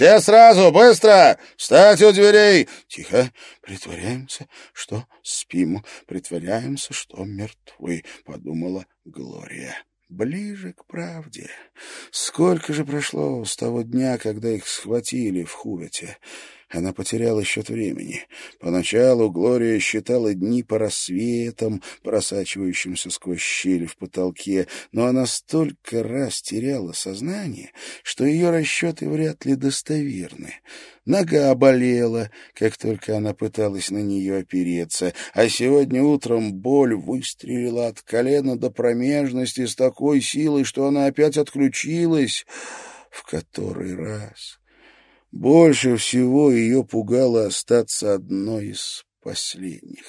Все сразу, быстро! Встать у дверей! Тихо, притворяемся, что спим, притворяемся, что мертвы, — подумала Глория. Ближе к правде. Сколько же прошло с того дня, когда их схватили в Хувете? Она потеряла счет времени. Поначалу Глория считала дни по рассветам, просачивающимся сквозь щели в потолке, но она столько раз теряла сознание, что ее расчеты вряд ли достоверны. Нога болела, как только она пыталась на нее опереться, а сегодня утром боль выстрелила от колена до промежности с такой силой, что она опять отключилась в который раз. Больше всего ее пугало остаться одной из последних.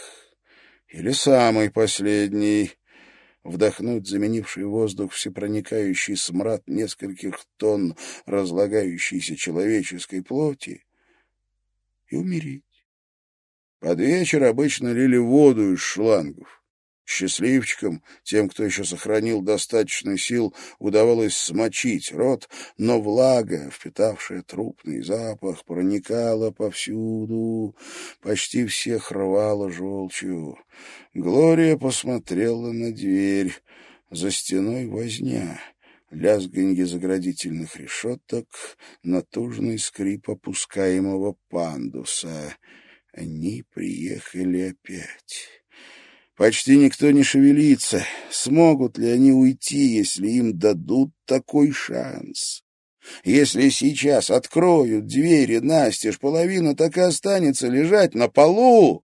Или самой последней. Вдохнуть заменивший воздух всепроникающий смрад нескольких тонн разлагающейся человеческой плоти и умереть. Под вечер обычно лили воду из шлангов. Счастливчикам, тем, кто еще сохранил достаточно сил, удавалось смочить рот, но влага, впитавшая трупный запах, проникала повсюду, почти всех рвала желчью. Глория посмотрела на дверь. За стеной возня лязганье заградительных решеток, натужный скрип опускаемого пандуса. Они приехали опять. Почти никто не шевелится. Смогут ли они уйти, если им дадут такой шанс? Если сейчас откроют двери настежь, половина так и останется лежать на полу.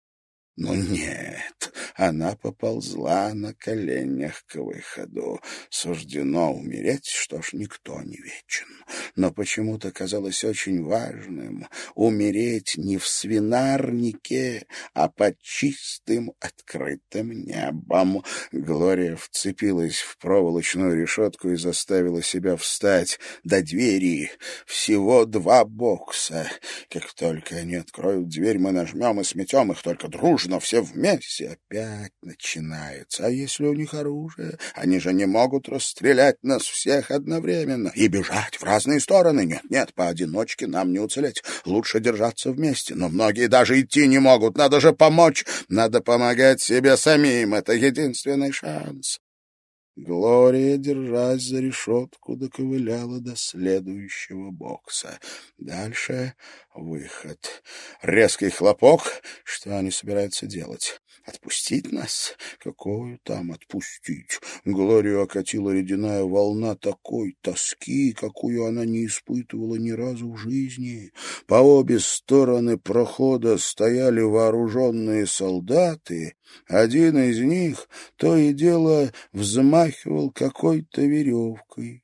Но нет, она поползла на коленях к выходу. Суждено умереть, что ж, никто не вечен. Но почему-то казалось очень важным умереть не в свинарнике, а под чистым открытым небом. Глория вцепилась в проволочную решетку и заставила себя встать до двери. Всего два бокса. Как только они откроют дверь, мы нажмем и сметем их только дружно дружно, все вместе. Опять начинается. А если у них оружие? Они же не могут расстрелять нас всех одновременно и бежать в разные стороны. Нет, нет, поодиночке нам не уцелеть. Лучше держаться вместе. Но многие даже идти не могут. Надо же помочь. Надо помогать себе самим. Это единственный шанс. Глория, держась за решетку, доковыляла до следующего бокса. Дальше выход. Резкий хлопок. Что они собираются делать? Отпустить нас? Какую там отпустить? Глорию окатила ледяная волна такой тоски, какую она не испытывала ни разу в жизни. По обе стороны прохода стояли вооруженные солдаты. Один из них то и дело взмахивал какой-то веревкой.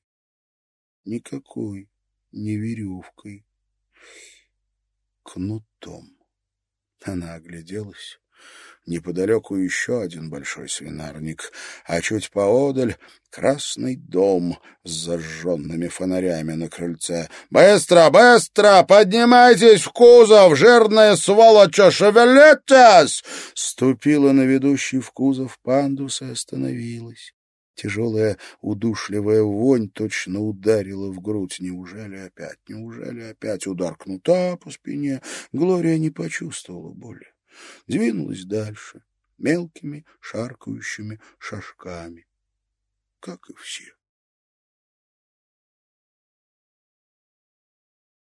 Никакой не веревкой кнутом. Она огляделась. Неподалеку еще один большой свинарник, а чуть поодаль — красный дом с зажженными фонарями на крыльце. «Быстро, быстро! Поднимайтесь в кузов! Жирная сволочь, шевелитесь!» Ступила на ведущий в кузов пандус и остановилась. Тяжелая, удушливая вонь точно ударила в грудь. Неужели опять? Неужели опять удар кнута по спине? Глория не почувствовала боли. Двинулась дальше, мелкими, шаркающими шажками, как и все.